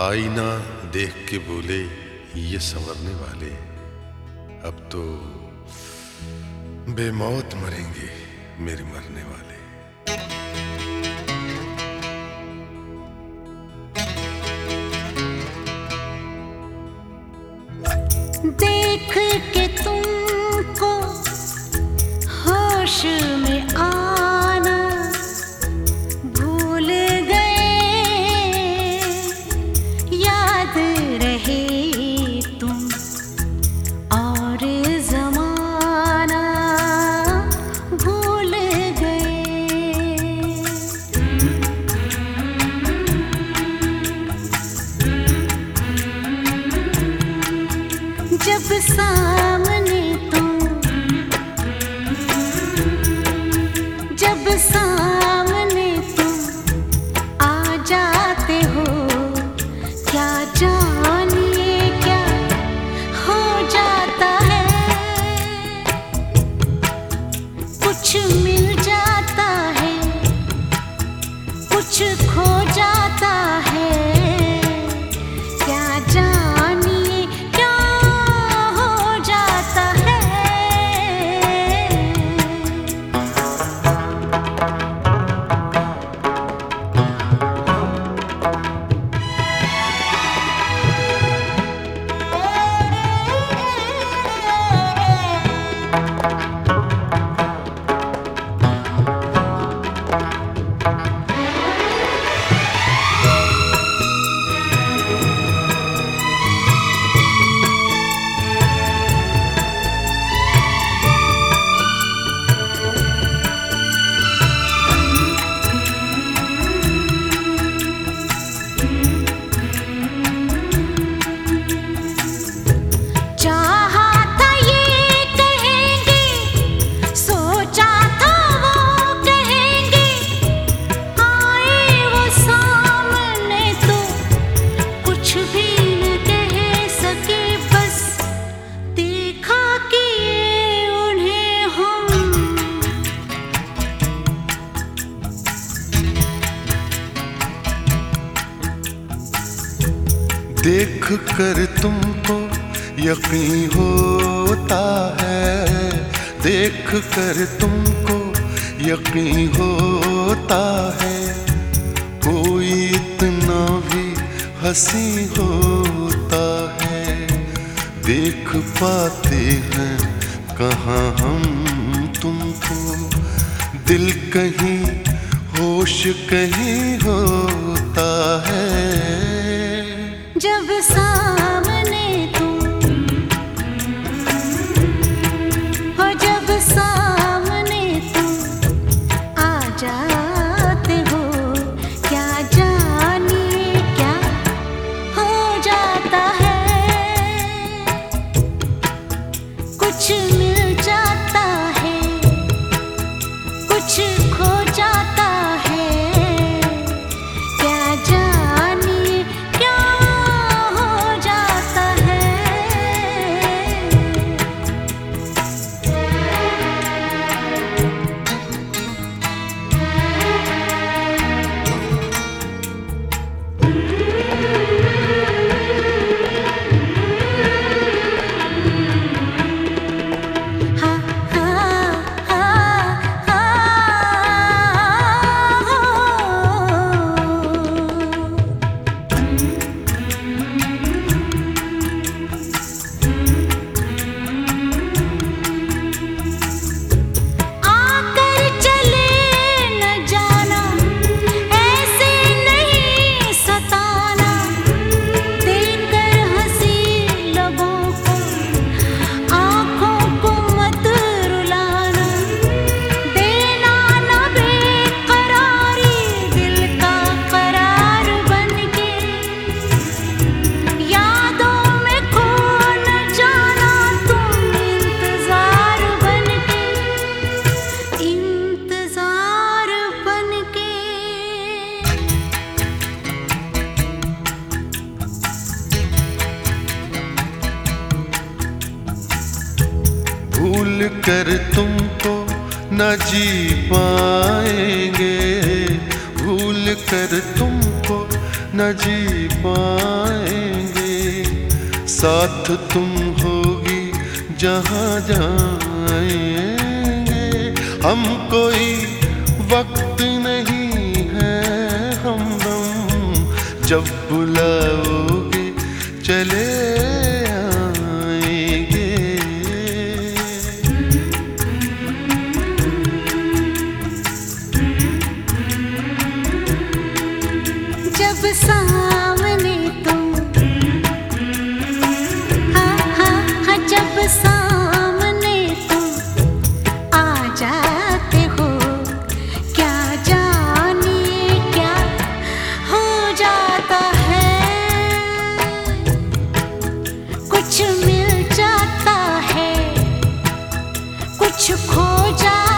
आईना देख के बोले, ये संवरने वाले, अब तो बेमौत मरेंगे मेरे मरने वाले. देख के तुमको कुछ मिल जाता है, कुछ खो जाता है। क्या जानिए क्या हो जाता है? चाहा देख कर तुमको यकीन होता है। देख कर तुमको यकीन होता है। कोई इतना भी हँसी होता है। देख पाते हैं कहाँ हम तुमको। दिल कहीं, होश कहीं होता है। जब भूल कर तुमको न जी पाएँगे। भूल कर तुमको न जी पाएँगे। साथ तुम होगी जहाँ जाएँगे। हम कोई वक्त नहीं है हम जब बुलाओगे सामने तुम हाँ हाँ हाँ जब सामने तुम आ जाते हो, क्या जानिए क्या हो जाता है? कुछ मिल जाता है, कुछ खो जाता